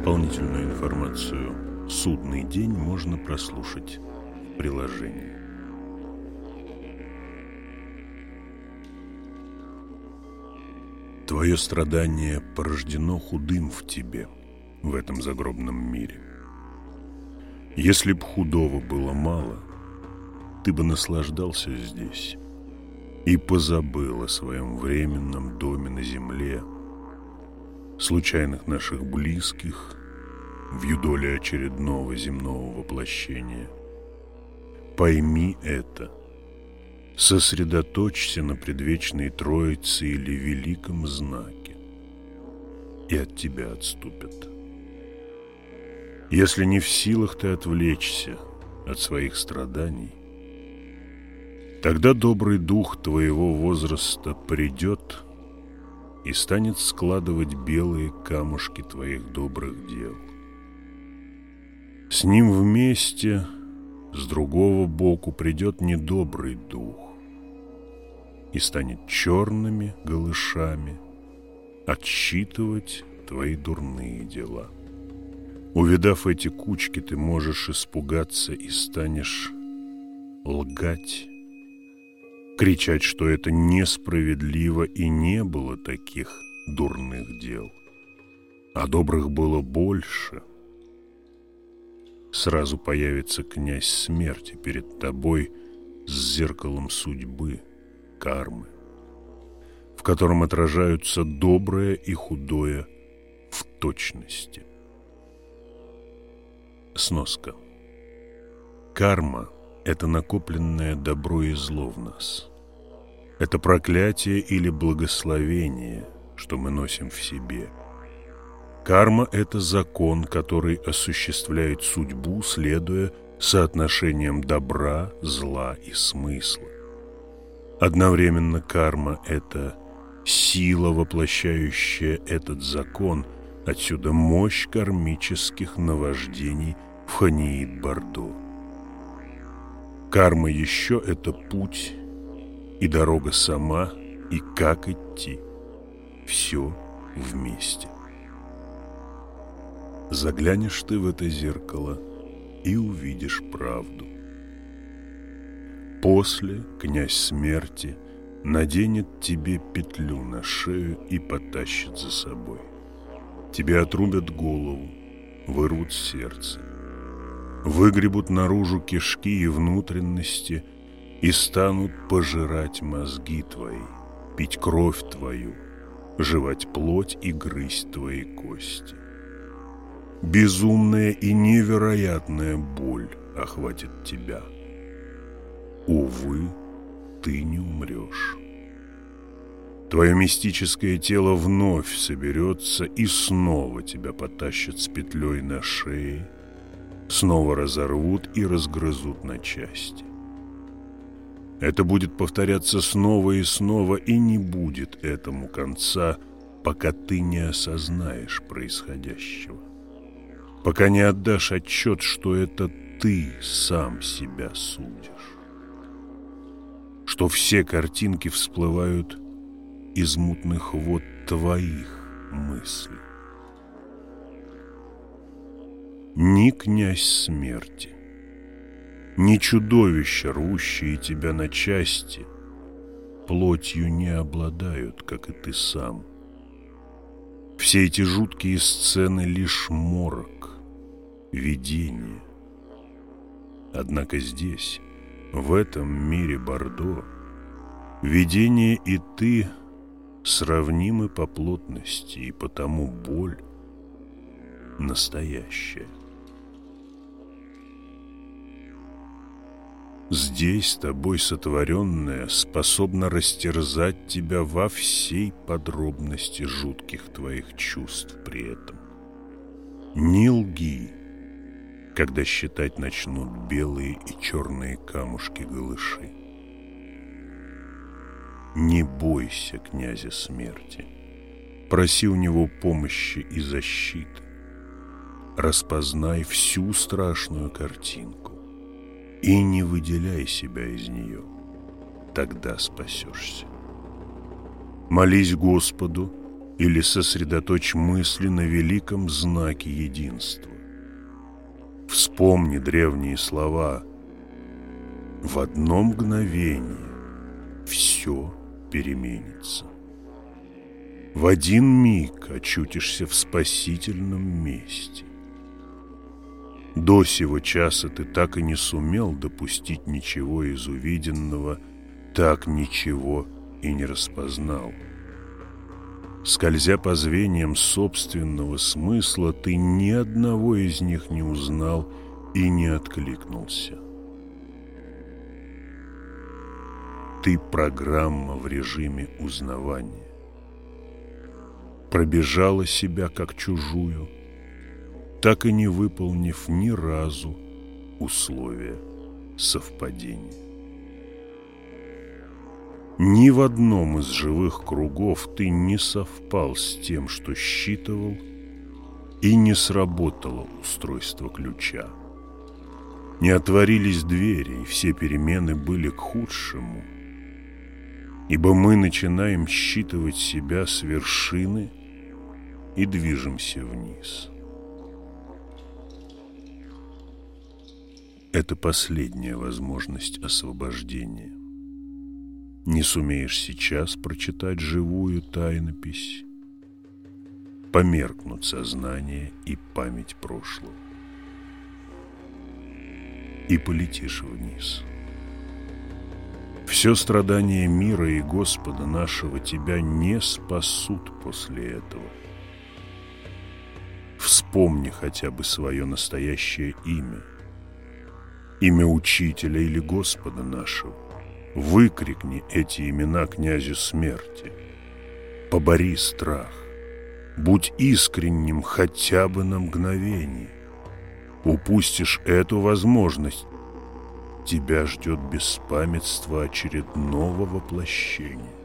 Дополнительную информацию «Судный день» можно прослушать в приложении. Твое страдание порождено худым в тебе, в этом загробном мире. Если б худого было мало, ты бы наслаждался здесь и позабыл о своем временном доме на земле, случайных наших близких, в юдоле очередного земного воплощения. Пойми это. Сосредоточься на предвечной Троице или великом знаке, и от тебя отступят. Если не в силах ты отвлечься от своих страданий, тогда добрый дух твоего возраста придет и станет складывать белые камушки твоих добрых дел. С ним вместе, с другого боку, придет недобрый дух и станет черными голышами отсчитывать твои дурные дела. Увидав эти кучки, ты можешь испугаться и станешь лгать кричать, что это несправедливо и не было таких дурных дел, а добрых было больше. Сразу появится князь смерти перед тобой с зеркалом судьбы, кармы, в котором отражаются доброе и худое в точности. Сноска. Карма – это накопленное добро и зло в нас – это проклятие или благословение, что мы носим в себе. Карма – это закон, который осуществляет судьбу, следуя соотношениям добра, зла и смысла. Одновременно карма – это сила, воплощающая этот закон, отсюда мощь кармических наваждений в Ханиит-Бордо. Карма еще – это путь и дорога сама, и как идти. Все вместе. Заглянешь ты в это зеркало и увидишь правду. После князь смерти наденет тебе петлю на шею и потащит за собой. Тебе отрубят голову, вырвут сердце, выгребут наружу кишки и внутренности – и станут пожирать мозги твои, пить кровь твою, жевать плоть и грызть твои кости. Безумная и невероятная боль охватит тебя. Увы, ты не умрешь. Твое мистическое тело вновь соберется и снова тебя потащат с петлей на шее, снова разорвут и разгрызут на части. Это будет повторяться снова и снова, и не будет этому конца, пока ты не осознаешь происходящего. Пока не отдашь отчет, что это ты сам себя судишь. Что все картинки всплывают из мутных вод твоих мыслей. Ни князь смерти, ни чудовища, рвущие тебя на части, плотью не обладают, как и ты сам. Все эти жуткие сцены — лишь морок, видение. Однако здесь, в этом мире Бордо, видение и ты сравнимы по плотности, и потому боль настоящая. Здесь тобой сотворенное способно растерзать тебя во всей подробности жутких твоих чувств при этом. Не лги, когда считать начнут белые и черные камушки-голыши. Не бойся князя смерти. Проси у него помощи и защиты. Распознай всю страшную картинку и не выделяй себя из нее, тогда спасешься. Молись Господу или сосредоточь мысли на великом знаке единства. Вспомни древние слова. В одно мгновение все переменится. В один миг очутишься в спасительном месте. До сего часа ты так и не сумел допустить ничего из увиденного, так ничего и не распознал. Скользя по звеньям собственного смысла, ты ни одного из них не узнал и не откликнулся. Ты программа в режиме узнавания. Пробежала себя как чужую, так и не выполнив ни разу условия совпадения. Ни в одном из живых кругов ты не совпал с тем, что считывал, и не сработало устройство ключа. Не отворились двери, и все перемены были к худшему, ибо мы начинаем считывать себя с вершины и движемся вниз. Это последняя возможность освобождения. Не сумеешь сейчас прочитать живую тайнопись, померкнут сознание и память прошлого. И полетишь вниз. Все страдания мира и Господа нашего тебя не спасут после этого. Вспомни хотя бы свое настоящее имя, имя Учителя или Господа нашего Выкрикни эти имена князю смерти. Побори страх. Будь искренним хотя бы на мгновение. Упустишь эту возможность, тебя ждет беспамятство очередного воплощения.